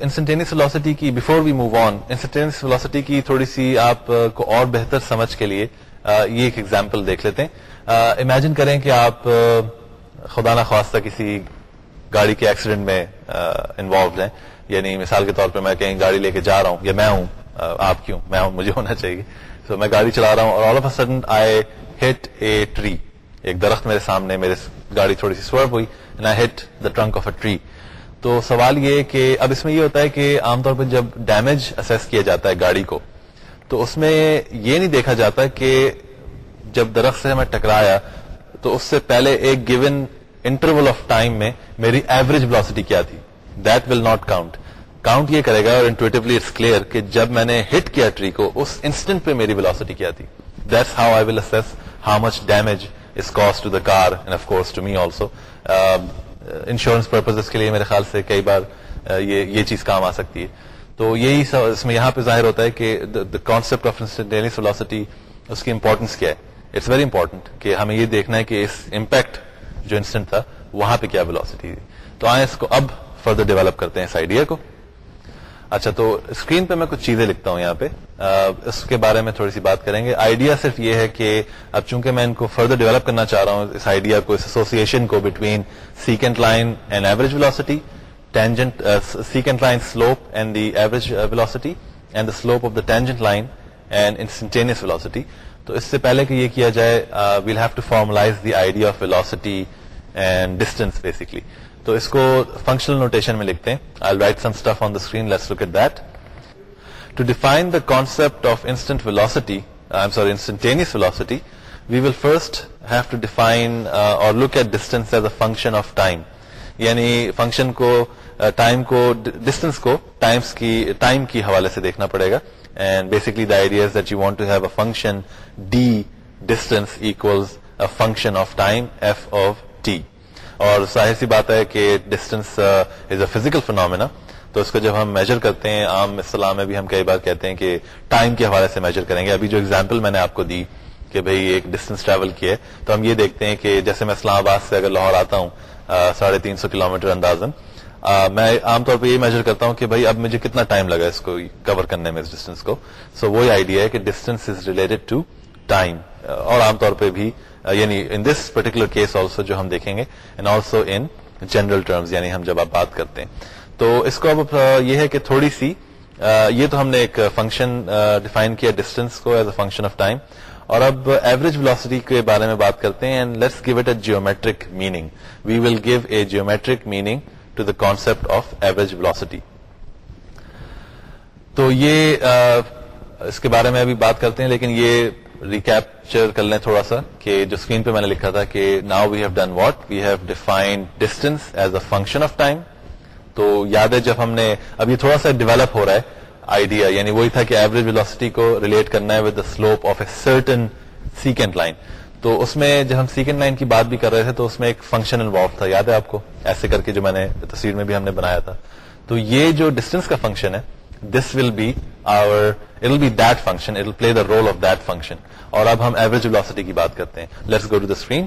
انسٹنٹینس ویلوسٹی کی before we move on instantaneous velocity کی تھوڑی سی آپ کو اور بہتر سمجھ کے لیے یہ ایک ایگزامپل دیکھ لیتے ہیں۔ امیجن کریں کہ آپ خدا نخواستہ کسی گاڑی کے ایکسیڈنٹ میں انوالوڈ ہیں۔ یعنی مثال کے طور پہ میں کہیں گاڑی لے کے جا رہا ہوں، یا میں ہوں آپ کیوں؟ میں ہوں، مجھے ہونا چاہیے۔ تو میں گاڑی چلا رہا ہوں اور all of a sudden I hit a tree ایک درخت میرے سامنے، میرے گاڑی تھوڑی سی سورپ ہوئی and I hit the trunk of a tree تو سوال یہ کہ اب اس میں یہ ہوتا ہے کہ عام طور پہ جب ڈیمیج اسیس کیا جاتا ہے گاڑی کو، تو اس میں یہ نہیں دیکھا جاتا کہ جب درخت سے میں ٹکرایا تو اس سے پہلے ایک گیون انٹرول آف ٹائم میں میری ایوریج ویلوسٹی کیا تھی؟ That will not count count یہ کرے گا اور انٹویٹولی اٹس کلیئر کہ جب میں نے ہٹ کیا ٹری کو، اس انسٹنٹ پہ میری ویلوسٹی کیا تھی۔ That's how I will assess how much damage is cost to the car and of course to me also insurance purpose کے لیے میرے خیال سے کئی بار uh, یہ یہ چیز کام آ سکتی ہے۔ تو یہی اس میں یہاں پہ ظاہر ہوتا ہے کہ the concept of instantaneous velocity اس کی امپورٹنس کیا ہے۔ اٹس ویری امپورٹنٹ کہ ہمیں یہ دیکھنا ہے کہ اس امپیکٹ جو انسٹنٹ تھا، وہاں پہ کیا ویلوسٹی تھی۔ تو آئیں اس کو اب فردر ڈیولپ کرتے ہیں اس آئیڈیا کو۔ اچھا تو اسکرین پہ میں کچھ چیزیں لکھتا ہوں یہاں پہ۔ اس کے بارے میں تھوڑی سی بات کریں گے۔ آئیڈیا صرف یہ ہے کہ اب چونکہ میں ان کو فردر ڈیولپ کرنا چاہ رہا ہوں، اس آئیڈیا کو، اس ایسوسیشن کو between second line and average velocity tangent second line slope and the average velocity and the slope of the tangent line and instantaneous velocity تو اس سے پہلے کہ یہ کیا جائے we'll have to formalise the idea of velocity and distance basically تو اس کو فنکشنل نوٹیشن میں لکھتے ہیں. I write some stuff on the screen let's look at that to define the concept of instant velocity I sorry instantaneous velocity we will first have to define اور look at distance as a function of time یعنی فنکشن کو ٹائم کو ڈسٹینس کو ٹائمس کی ٹائم کی حوالے سے دیکھنا پڑے گا. And basically the idea that you want to have a function D distance equals a function of time F of T اور ظاہر سی بات ہے کہ distance is a physical phenomena تو اس کو جب ہم میجر کرتے ہیں، عام اسلام میں بھی ہم کئی بار کہتے ہیں کہ ٹائم کے حوالے سے میجر کریں گے. ابھی جو اگزامپل میں نے آپ کو دی کہ بھئی ایک ڈسٹینس ٹریول کیے تو ہم یہ دیکھتے ہیں کہ جیسے میں اسلام آباد سے اگر لاہور آتا ہوں uh, ساڑھے تین سو کلو میٹر اندازن میں عام طور پہ یہ میجر کرتا ہوں کہ بھائی اب مجھے کتنا ٹائم لگا اس کو کور کرنے میں اس ڈسٹینس کو۔ سو وہی آئیڈیا ہے کہ distance is related to time اور عام طور پہ بھی یعنی in this particular case also جو ہم دیکھیں گے and also in general terms یعنی ہم جب آپ بات کرتے ہیں۔ تو اس کو اب یہ ہے کہ تھوڑی سی یہ تو ہم نے ایک فنکشن ڈیفائن کیا ڈسٹینس کو as a function of time اور اب ایوریج ویلوسٹی کے بارے میں بات کرتے ہیں and let's give it a geometric meaning we will give a geometric meaning to the concept of average velocity تو یہ اس کے بارے میں ابھی بات کرتے ہیں، لیکن یہ ریکیپچر کر لیں تھوڑا سا کہ جو اسکرین پہ میں نے لکھا تھا کہ now we have done what we have defined distance as a function of time تو یاد ہے جب ہم نے، اب یہ تھوڑا سا ڈیولپ ہو رہا ہے آئیڈیا یعنی وہی تھا کہ ایوریج ویلوسٹی کو ریلیٹ کرنا ہے with the slope of a certain second line تو اس میں جب ہم سیکنڈ لائن کی بات بھی کر رہے تھے تو اس میں ایک فنکشن انوالو تھا، یاد ہے آپ کو؟ ایسے کر کے جو میں نے تصویر میں بھی ہم نے بنایا تھا۔ تو یہ جو ڈسٹینس کا فنکشن ہے this will be or it be that function it play the role of that function اور اب ہم ایوریج ویلوسٹی کی بات کرتے ہیں۔ Let's go to the screen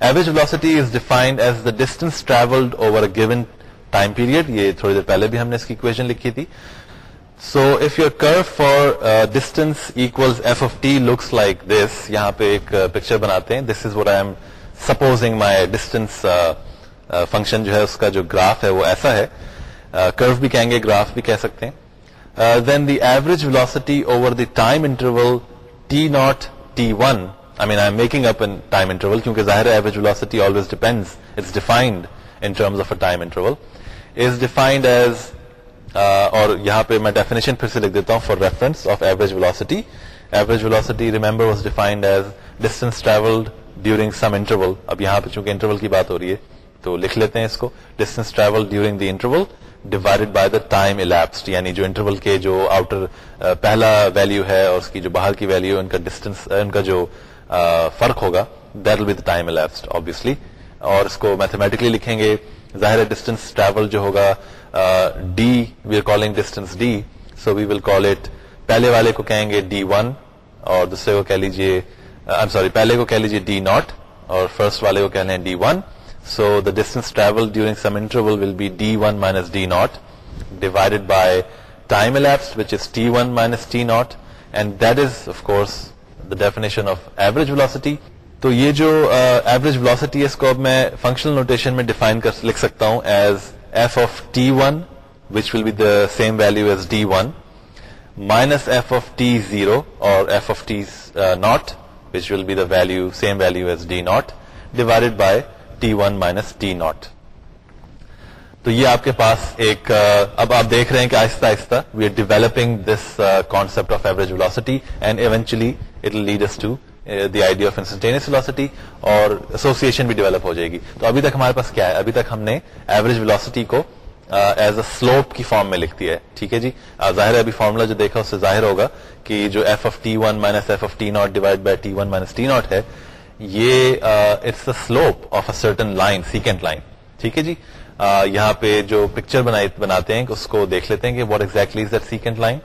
average velocity is defined as the distance travelled over a given time period یہ تھوڑی دیر پہلے بھی ہم نے اس کی اکویژن لکھی تھی۔ So if your curve for distance equal F of T looks like this یہاں پہ ایک پکچر بناتے ہیں this is what I am supposing my distance function جو ہے اس کا جو گراف ہے وہ ایسا ہے کرو uh, بھی کہیں گے گراف بھی کہہ سکتے ہیں then the average velocity over the time interval T naught T one I mean I am making up in time interval کیونکہ ظاہر average velocity always depends it's defined in terms of a time interval is defined as اور یہاں پہ میں ڈیفینیشن پھر سے لکھ دیتا ہوں for reference of average velocity average velocity remember was defined as distance travelled during some interval اب یہاں پہ چونکہ انٹرول کی بات ہو رہی ہے، تو لکھ لیتے ہیں اس کو. Distance travel during the interval divided by the time elapsed یعنی جو انٹرول کے جو آؤٹر پہلا ویلو ہے اور اس کی جو باہر کی ویلو ان کا ڈسٹینس ان کا جو فرق ہوگا that will be the time elapsed obviously اور اس کو میتھمیٹکلی لکھیں گے، ظاہر ڈسٹینس ٹریول جو ہوگا D we are calling distance D so we will call it پہلے والے کو کہیں گے ڈی ون اور دوسرے کو کہہ لیجیے سوری پہلے کو کہہ لیجیے ڈی ناٹ اور فرسٹ والے کو کہنے D one so the distance travel during some interval will be D one minus D naught divided by time elapse which is T one minus T naught and that is of course the definition of average velocity تو یہ جو ایوریج ویلوسٹی ہے اس کو اب میں فنکشنل نوٹیشن میں ڈیفائن کر لکھ سکتا ہوں as f of t one which will be the same value as d one minus f of t zero اور f of t naught which will be the value same value as d naught divided by t one minus t naught تو یہ آپ کے پاس ایک اب آپ دیکھ رہے ہیں کہ آہستہ آہستہ we are developing this concept of average velocity and eventually it lead to the idea of instantaneous velocity اور ایسوسیشن بھی ڈیولپ ہو جائے گی۔ تو ابھی تک ہمارے پاس کیا ہے؟ ابھی تک ہم نے ایوریج ویلوسٹی کو ایز اے سلوپ کی فارم میں لکھ دیا ہے۔ ٹھیک ہے جی؟ ظاہر ہے ابھی فارمولا جو دیکھا اس سے ظاہر ہوگا کہ جو f of t one minus f of t naught divide by t one minus t naught ہے، یہ it's a slope of a certain line secant line ٹھیک ہے جی؟ یہاں پہ جو پکچر بناتے ہیں، اس کو دیکھ لیتے ہیں کہ what exactly is that secant line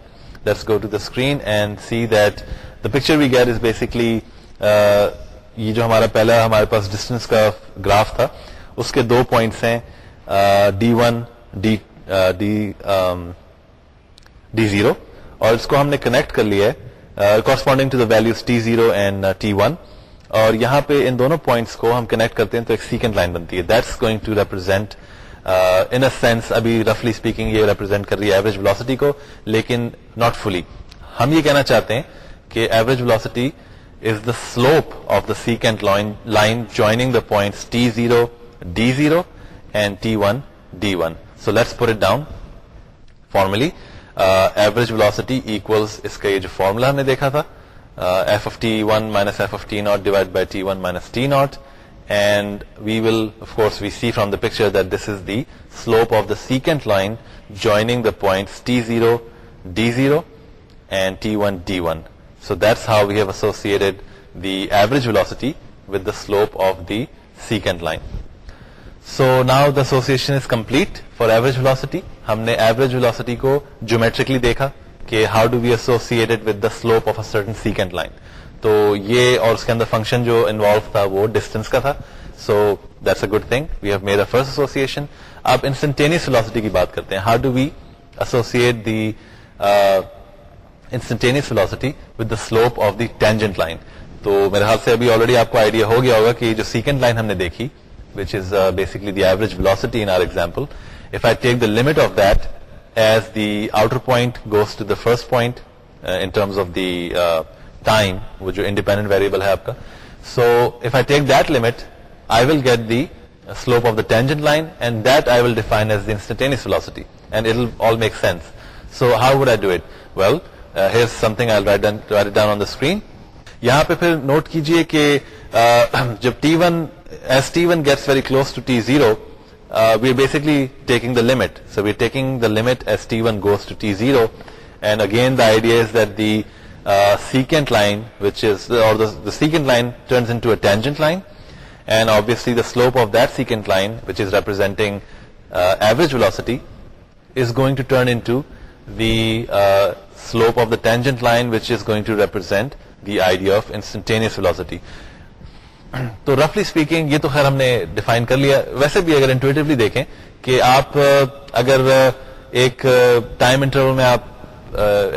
let's go to the screen and see that the picture we get is basically یہ جو ہمارا پہلا ہمارے پاس ڈسٹینس کا گراف تھا، اس کے دو پوائنٹس ہیں d one d d zero اور اس کو ہم نے کنیکٹ کر لیا ہے corresponding to the values t zero and t one اور یہاں پہ ان دونوں پوائنٹس کو ہم کنیکٹ کرتے ہیں تو ایک سیکنڈ لائن بنتی ہے۔ That's going to represent in sense ابھی رفلی اسپیکنگ یہ ریپرزینٹ کر رہی ہے ایوریج ویلوسٹی کو، لیکن ناٹ فلی ہم یہ کہنا چاہتے ہیں کہ average velocity is the slope of the secant line joining the point t zero d zero and t one d one so let's put it down formally average velocity equals اس کا یہ جو فارمولا ہم نے دیکھا تھا f of t one minus f of t naught divide by t one minus t naught and we will of course we see from the picture that this is the slope of the secant line joining the point t zero d zero and t one d one so that's how we have associated the average velocity with the slope of the secant line so now the association is complete for average velocity ہم نے ایوریج ویلوسٹی کو جیومیٹرکلی دیکھا کہ how do be associated with the slope of a certain secant line تو یہ اور اس کے اندر فنکشن جو انوالو تھا وہ ڈسٹینس کا تھا so that's a good thing we have made a first association اب انسٹنٹینیس ویلوسٹی کی بات کرتے ہیں how do we associate the instantaneous velocity with the slope of the tangent line تو میرے خیال سے ابھی آلریڈی آپ کو آئیڈیا ہو گیا ہوگا کہ جو سیکنڈ لائن ہم نے دیکھی which is basically the average velocity in our example if I take the limit of that as the outer point goes to the first point in terms of the time وہ جو انڈیپینڈنٹ ویریبل ہے آپ کا so if I take that limit I will get the slope of the tangent line and that I will define as the instantaneous velocity and it all make sense so how would I do it well something down on the screen یہاں پہ پھر نوٹ کیجیے کہ جب t one as t one gets very close to t zero we are basically taking the limit so we are taking the limit as t one goes to t zero and again the idea is that the secant line which is اور secant line turns into a tangent line and obviously the slope of that secant line which is representing average velocity is going to turn into the slope of the tangent line which is going to represent the idea of instantaneous velocity تو رفلی اسپیکنگ یہ تو خیر ہم نے ڈیفائن کر لیا. ویسے بھی اگر انٹویٹولی دیکھیں کہ آپ اگر ایک ٹائم انٹرول میں آپ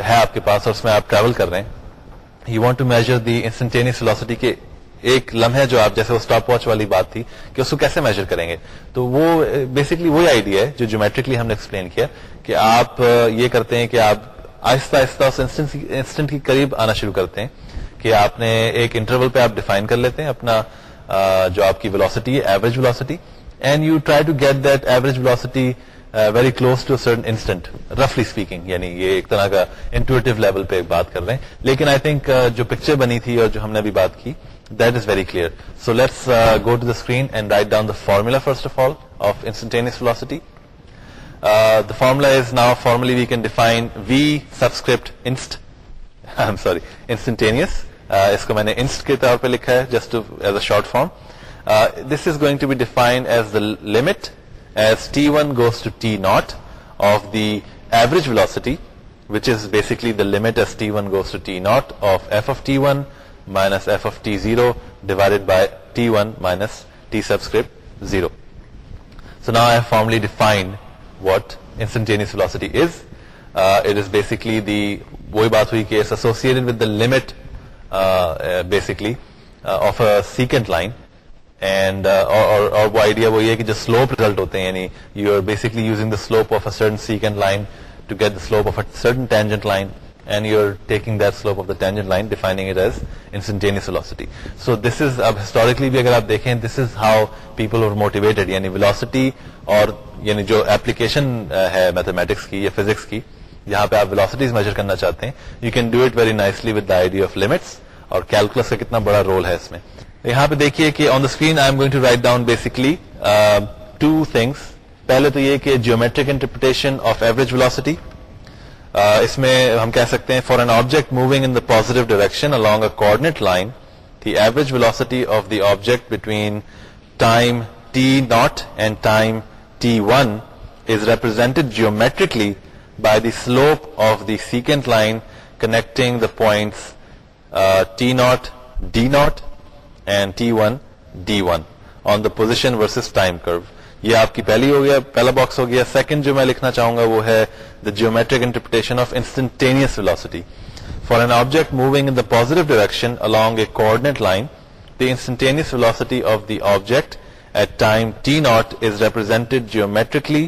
ہے آپ کے پاس اور اس میں آپ ٹریول کر رہے ہیں you want to measure the instantaneous velocity کے ایک لمحے جو آپ، جیسے وہ اسٹاپ واچ والی بات تھی، کہ اس کو کیسے میجر کریں گے؟ تو وہ بیسکلی وہی آئیڈیا ہے جو جیومیٹرکلی ہم نے ایکسپلین کیا کہ آپ یہ کرتے ہیں کہ آپ آہستہ آہستہ اس انسٹنٹ کے قریب آنا شروع کرتے ہیں کہ آپ نے ایک انٹرول پہ آپ ڈیفائن کر لیتے ہیں اپنا جو آپ کی ویلوسٹی ہے average velocity and you try to get that average velocity very close to certain instant رفلی speaking یعنی یہ ایک طرح کا انٹویٹو لیول پہ بات کر رہے ہیں. لیکن آئی تھنک جو پکچر بنی تھی اور جو ہم نے ابھی بات کی that is very clear so let's go to the screen and write down the formula first of all of instantaneous velocity the formula is now formally we can define v subscript inst sorry instantaneous اس کو میں نے انسٹ کے طور پہ لکھا ہے just as a short form this is going to be defined as the limit as t one goes to t naught of the average velocity which is basically the limit as t one goes to t naught of f of t one minus f of t zero divided by t one minus t subscript zero so نا I formally defined what instantaneous velocity is it is basically the وہی بات ہوئی کہ associated with the limit basically of a secant line and اور وہ آئیڈیا وہ یہ کہ جو سلوپ ریزلٹ ہوتے ہیں یعنی you are basically using the slope of a certain secant line to get the slope of a certain tangent line and you are taking that slope of the tangent line defining it as instantaneous velocity so this is اب ہسٹوریکلی بھی اگر آپ دیکھیں this is how people are motivated یعنی ویلوسٹی اور یعنی جو ایپلیکیشن ہے میتھمیٹکس کی یا فزکس کی جہاں پہ آپ ویلوسٹیز میجر کرنا چاہتے ہیں you can do it very nicely with the idea of limits اور کیلکولس کا کتنا بڑا رول ہے اس میں یہاں پہ دیکھیے کہ on the screen I am going to write down basically two things پہلے تو یہ کہ geometric interpretation of average velocity اس میں ہم کہہ سکتے ہیں for an object moving in the positive direction along a coordinate line the average velocity of the object between time t naught and time t one is represented geometrically by the slope of the secant line connecting the points uh, T0, D0 and T1, D1 on the position versus time curve. یہ آپ کی پہلی ہو گیا، پہلا باکس ہو گیا۔ سیکنڈ جو میں لکھنا چاہوں گا وہ ہے geometric interpretation of instantaneous an object moving انزیٹ direction along a instantaneous velocity of the object at t naught is represented geometrically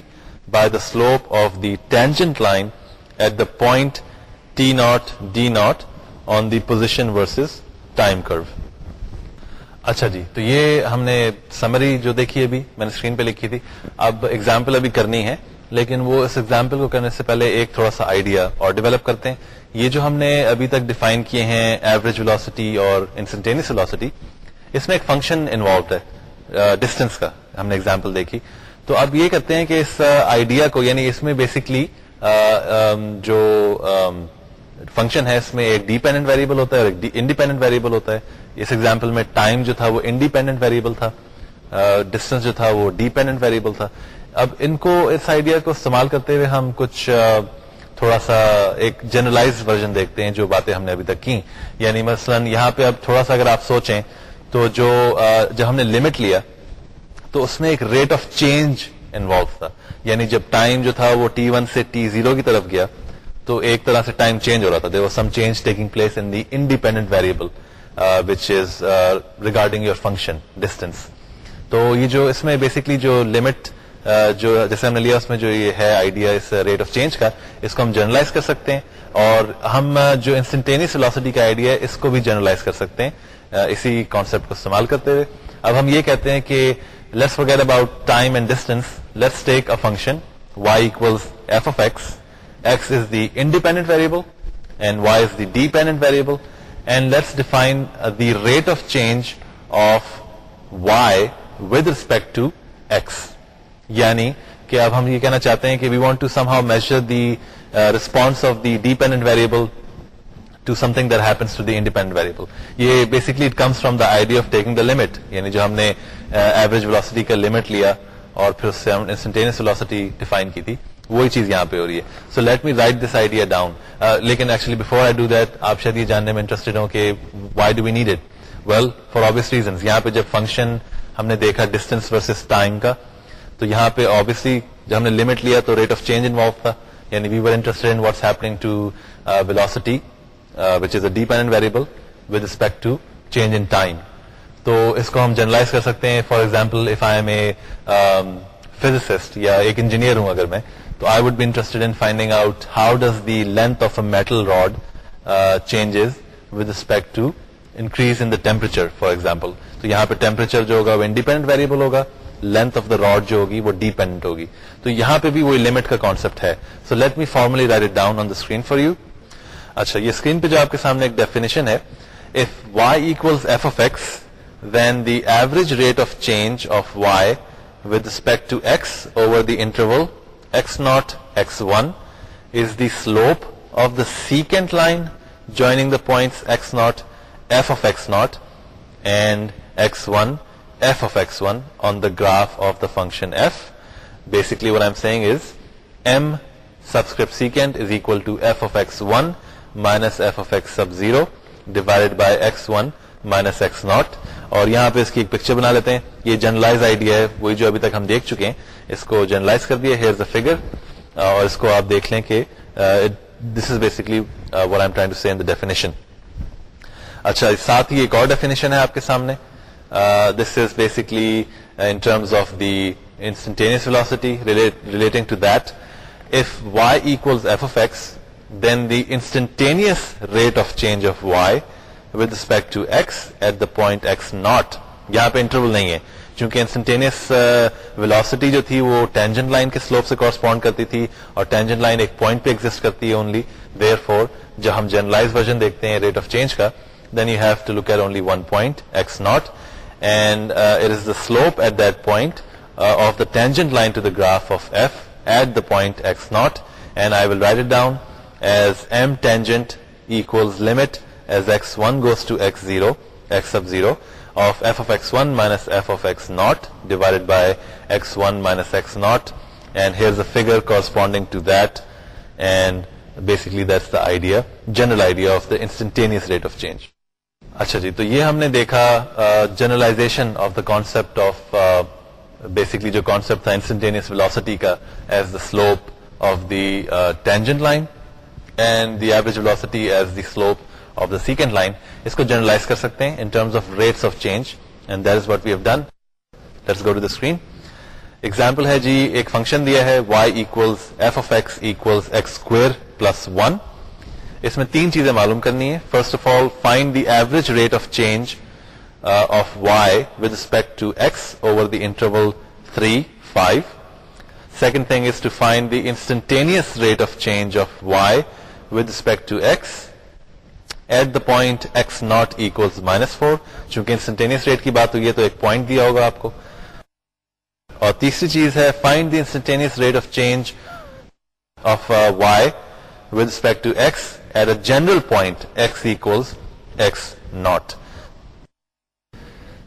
by the slope of tangent line at the point t naught d naught on the position versus time curve اچھا جی تو یہ ہم نے سمری جو دیکھی ابھی، میں نے اسکرین پہ لکھی تھی۔ اب ایگزامپل ابھی کرنی ہے، لیکن وہ اس ایگزامپل کو کرنے سے پہلے ایک تھوڑا سا آئیڈیا اور ڈیولپ کرتے ہیں۔ یہ جو ہم نے ابھی تک ڈیفائن کیے ہیں ایوریج ویلوسٹی اور انسٹنٹینس ویلوسٹی اس میں ایک فنکشن انوالوڈ ہے ڈسٹینس کا۔ ہم نے ایگزامپل دیکھی۔ تو اب یہ کرتے ہیں کہ اس آئیڈیا کو یعنی اس میں بیسکلی جو فنکشن ہے اس میں ایک ڈیپینڈنٹ ویریبل ہوتا ہے اور ایک انڈیپینڈنٹ ویریبل ہوتا ہے اس ایگزامپل میں ٹائم جو تھا وہ انڈیپینڈنٹ ویریبل تھا ڈسٹینس جو تھا وہ ڈیپینڈنٹ ویریبل تھا اب ان کو اس آئیڈیا کو استعمال کرتے ہوئے ہم کچھ تھوڑا سا ایک جنرلائز ورژن دیکھتے ہیں جو باتیں ہم نے ابھی تک کی یعنی مثلا یہاں پہ اب تھوڑا سا اگر آپ سوچیں تو جو جب ہم نے لمٹ لیا تو اس میں ایک ریٹ آف چینج انوالو تھا یعنی جب ٹائم جو تھا وہ ٹی ون سے ٹی زیرو کی طرف گیا تو ایک طرح سے ٹائم چینج ہو رہا تھا. There was some change taking place in the independent variable which is regarding your function distance تو یہ جو اس میں بیسکلی جو لمٹ uh, جو جیسے ہم نے لیا اس میں جو یہ ہے آئیڈیا اس ریٹ آف چینج کا، اس کو ہم جرنلائز کر سکتے ہیں اور ہم uh, جو انسٹنٹینیس ویلوسٹی کا آئیڈیا ہے اس کو بھی جرنلائز کر سکتے ہیں uh, اسی کانسیپٹ کو استعمال کرتے ہوئے. اب ہم یہ کہتے ہیں کہ let's forget about time and distance let's take a function y f of x x is the independent variable and y is the dependent variable and let's define the rate of change of y with respect to x یعنی کہ اب ہم یہ کہنا چاہتے ہیں کہ we want to somehow measure the response of the dependent variable to something that happens to the independent variable یہ basically it comes from the idea of taking the limit یعنی جو ہم نے ایوریج uh, ویلوسٹی کا لمٹ لیا اور پھر اس سے ہم انسٹنٹینس ویلوسٹی ڈیفائن کی تھی وہی چیز یہاں پہ ہو رہی ہے۔ So let me write this idea down لیکن actually before I do that آپ شاید یہ جاننے میں انٹرسٹڈ ہوں کہ why do we need it well for obvious reasons یہاں پہ جب فنکشن ہم نے دیکھا ڈسٹینس ورسز ٹائم کا، تو یہاں پہ آبیسلی جب ہم نے لمٹ لیا تو ریٹ آف چینج انوالو تھا۔ یعنی we were interested in what's happening to velocity which is a dependent variable with respect to change in time تو اس کو ہم جرنلائز کر سکتے ہیں۔ For example if I am a physicist یا ایک انجینئر ہوں اگر میں تو I would be interested in finding out how does the length of a metal rod changes with respect to increase in the temperature for example تو یہاں پہ ٹیمپریچر جو ہوگا وہ انڈیپینڈنٹ ویریبل ہوگا لینتھ آف دا راڈ جو ہوگی وہ ڈیپینڈنٹ ہوگی تو یہاں پہ بھی وہی لمٹ کا کانسپٹ ہے so let me formally write it down on the screen for you اچھا یہ اسکرین پہ جو آپ کے سامنے ایک ڈیفینیشن ہے if y f of x then the average rate of change of y with respect to x over the interval x naught x one is the slope of the secant line joining the points x naught f of x naught and x1 f of x1 on the graph of the function f. Basically what I'm saying is m subscript secant is equal to f of x1 minus f of x sub 0 divided by x1 minus x naught اور یہاں پہ اس کی ایک پکچر بنا لیتے ہیں یہ جرنلائز آئیڈیا ہے وہی جو ابھی تک ہم دیکھ چکے ہیں اس کو جرنلائز کر دیا ہیئر دا فگر اور اس کو آپ دیکھ لیں کہ this is basically what I trying to see in definition اچھا ساتھ ہی ایک اور ڈیفینیشن ہے آپ کے سامنے. This is basically in terms of the instantaneous velocity relating to that if y equal f of x then the instantaneous rate of change of y with respect to x at the point x naught یہاں پہ انٹرول نہیں ہے. چونکہ انسٹنٹینیس ویلوسٹی uh, جو تھی وہ ٹینجن لائن کے سلوپ سے کورسپونڈ کرتی تھی اور ٹینجن لائن ایک پوائنٹ پہ ایگزٹ کرتی ہے اونلی دیر فور جب ہم جرنلائز ورژن دیکھتے ہیں ریٹ آف چینج کا then you have to look at only one point x naught and it is the slope at that point of the tangent line to the graph of f at the point x naught and I will write it down as m tangent equals limit as x1 goes to x0 x sub 0 of f of x1 minus f of x naught divided by x1 minus x naught and here's a figure corresponding to that and basically that's the idea general idea of the instantaneous rate of change اچھا جی تو یہ ہم نے دیکھا generalization of the concept of basically جو کانسپٹ تھا انسٹنٹینیس ویلوسٹی کا as the slope of the tangent line and the average velocity as the slope of the secant line اس کو جنرلائز کر سکتے ہیں in terms of rates of change and that is what we have done let's go to the screen example ہے جی ایک فنکشن دیا ہے y equals f of x equals x square plus one اس میں تین چیزیں معلوم کرنی ہے first of all find the average rate of change of y with respect to x over the interval three five second thing is to find the instantaneous rate of change of y with respect to x at the point x naught equal minus four چونکہ انسٹنٹینئس ریٹ کی بات ہوئی ہے تو ایک پوائنٹ دیا ہوگا آپ کو اور تیسری چیز ہے find the instantaneous rate of change of y with respect to x at a general point x equals x naught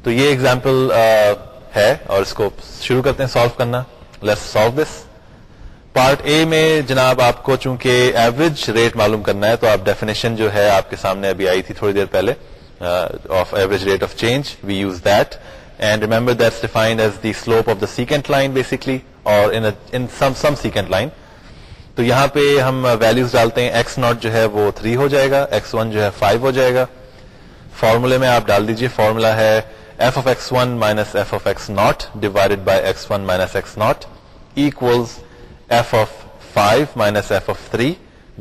تو یہ ایگزامپل ہے اور اس کو شروع کرتے ہیں سالو کرنا let solve this part A میں جناب آپ کو چونکہ ایوریج ریٹ معلوم کرنا ہے تو آپ ڈیفینیشن جو ہے آپ کے سامنے ابھی آئی تھی تھوڑی دیر پہلے of average rate of change we use that and remember that defined as the slope of the secant line basically اور سم سیکنڈ لائن تو یہاں پہ ہم ویلوز ڈالتے ہیں ایکس ناٹ جو ہے وہ 3 ہو جائے گا ایکس ون جو ہے 5 ہو جائے گا. فارمولے میں آپ ڈال دیجیے فارمولا ہے f of x one minus f of x naught divided by x one minus x naught equals f of five minus f of three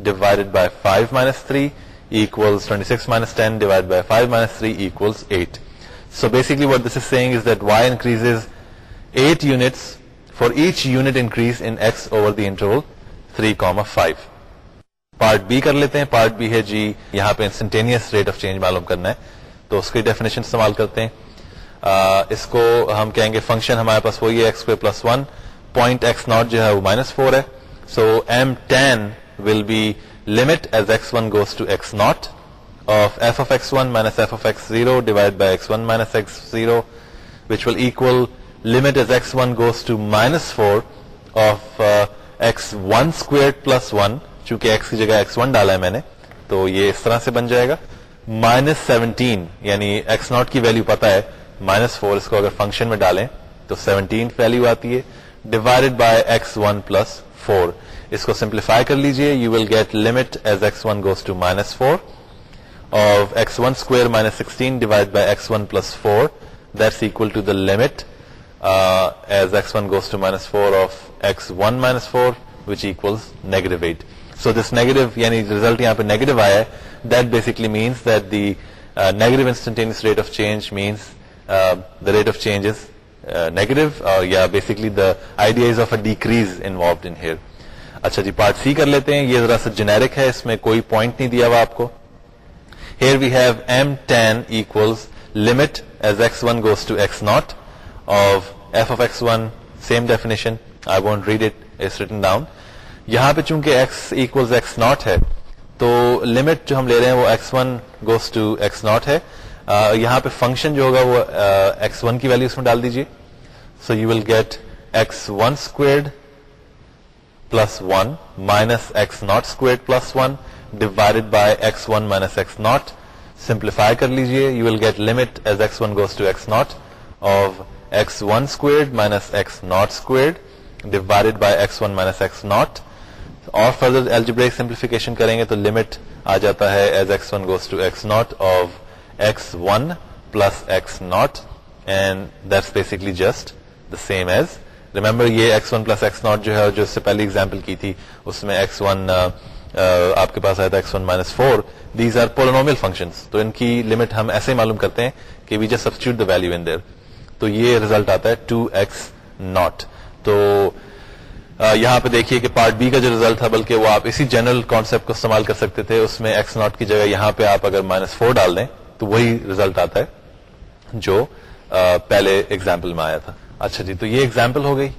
divided by five minus three equals 26 minus 10 divided by 5 minus 3 equals 8. So basically what this is saying is that y increases 8 units for each unit increase in x over the interval 3 comma 5. Part B کر لیتے ہیں پارٹ بی ہے جی یہاں پہ انسٹنٹینیس ریٹ آف چینج معلوم کرنا ہے تو اس کی ڈیفینیشن استعمال کرتے ہیں uh, اس کو ہم کہیں گے فنکشن ہمارے پاس وہی ہے x plus one point x naught جو ہے وہ مائنس فور ہے so m tan will be limit as x one goes to x naught of f of x one minus f of x zero divide by x one minus x zero which will equal limit as x one goes to minus four of x one square plus one چونکہ ایکس کی جگہ ایکس ون ڈالا ہے میں نے تو یہ اس طرح سے بن جائے گا مائنس سیونٹین یعنی ایکس ناٹ کی ویلو پتا ہے مائنس فور اس کو اگر فنکشن میں ڈالیں تو سیونٹین ویلو آتی ہے divided by x one plus four اس کو سمپلیفائی کر لیجیے you will get limit as x one goes to minus four of x one square minus sixteen divide by x one plus four that's equal to the limit as x one goes to minus four of x one minus four which equals negative eight so this negative یعنی ریزلٹ یہاں پہ نیگیٹو آیا ہے that basically means that the negative instantaneous rate of change means the rate of change is negative یا basically the idea of a decrease involved in here اچھا جی پارٹ سی کر لیتے ہیں یہ ذرا سا جنیرک ہے اس میں کوئی پوائنٹ نہیں دیا ہوا آپ کو here we have m tan equals limit as x one goes to x naught of f of x one same definition I won't read it is written down یہاں پہ چونکہ ایکس ایکولز ایکس ناٹ ہے تو لمٹ جو ہم لے رہے ہیں وہ x one goes to x naught ہے یہاں پہ فنکشن جو ہوگا وہ ایکس ون کی ویلو اس میں ڈال دیجیے so you will get x one squared plus one minus x naught squared plus one divided by x one minus x naught simplify کر لیجیے you will get limit as x one goes to x naught of x one squared minus x naught squared divided by x one minus x naught اور فردر ایلجبریک سمپلیفیکیشن کریں گے تو لمٹ آ جاتا ہے as x one goes to x naught of x one plus x naught and that's basically just the same as remember یہ x one plus x naught جو ہے، جو اس سے پہلی ایگزامپل کی تھی، اس میں ایکس ون uh, uh, آپ کے پاس آیا تھا x one minus four these are polynomial function تو ان کی لمٹ ہم ایسے معلوم کرتے ہیں کہ we just substitute the value in there تو یہ ریزلٹ آتا ہے ٹو ایکس ناٹ تو uh, یہاں پہ دیکھیے کہ پارٹ بی کا جو ریزلٹ تھا، بلکہ وہ آپ اسی جنرل کانسپٹ کو استعمال کر سکتے تھے، اس میں ایکس ناٹ کی جگہ یہاں پہ آپ اگر مائنس فور ڈال دیں تو وہی ریزلٹ آتا ہے جو پہلے ایگزامپل میں آیا تھا۔ اچھا جی تو یہ ایگزامپل ہو گئی۔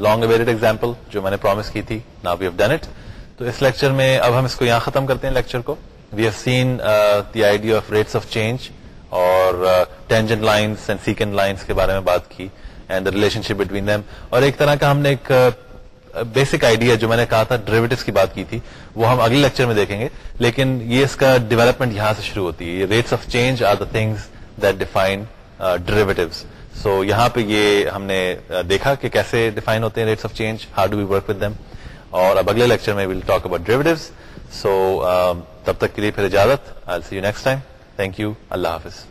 لانگ اویڈ ایگزامپل جو میں نے پرومس کی تھی، نا وی ہیو ڈن اٹ تو اس لیکچر میں اب ہم اس کو یہاں ختم کرتے ہیں لیکچر کو۔ We have seen the idea of rates of change اور tangent lines and secant lines کے بارے میں بات کی and the relationship between them اور ایک طرح کا ہم نے ایک بیسک آئیڈیا جو میں نے کہا تھا ڈریویٹوس کی بات کی تھی، وہ ہم اگلے لیکچر میں دیکھیں گے، لیکن یہ اس کا ڈیولپمنٹ یہاں سے شروع ہوتی ہے. Rates of change are the things that define derivatives so یہاں پہ یہ ہم نے uh, دیکھا کہ کیسے ڈیفائن ہوتے ہیں rates of change how do we work with them اور اب اگلے لیکچر میں will talk about derivatives so تب تک کے لیے پھر اجازت. I see you next time thank you اللہ حافظ.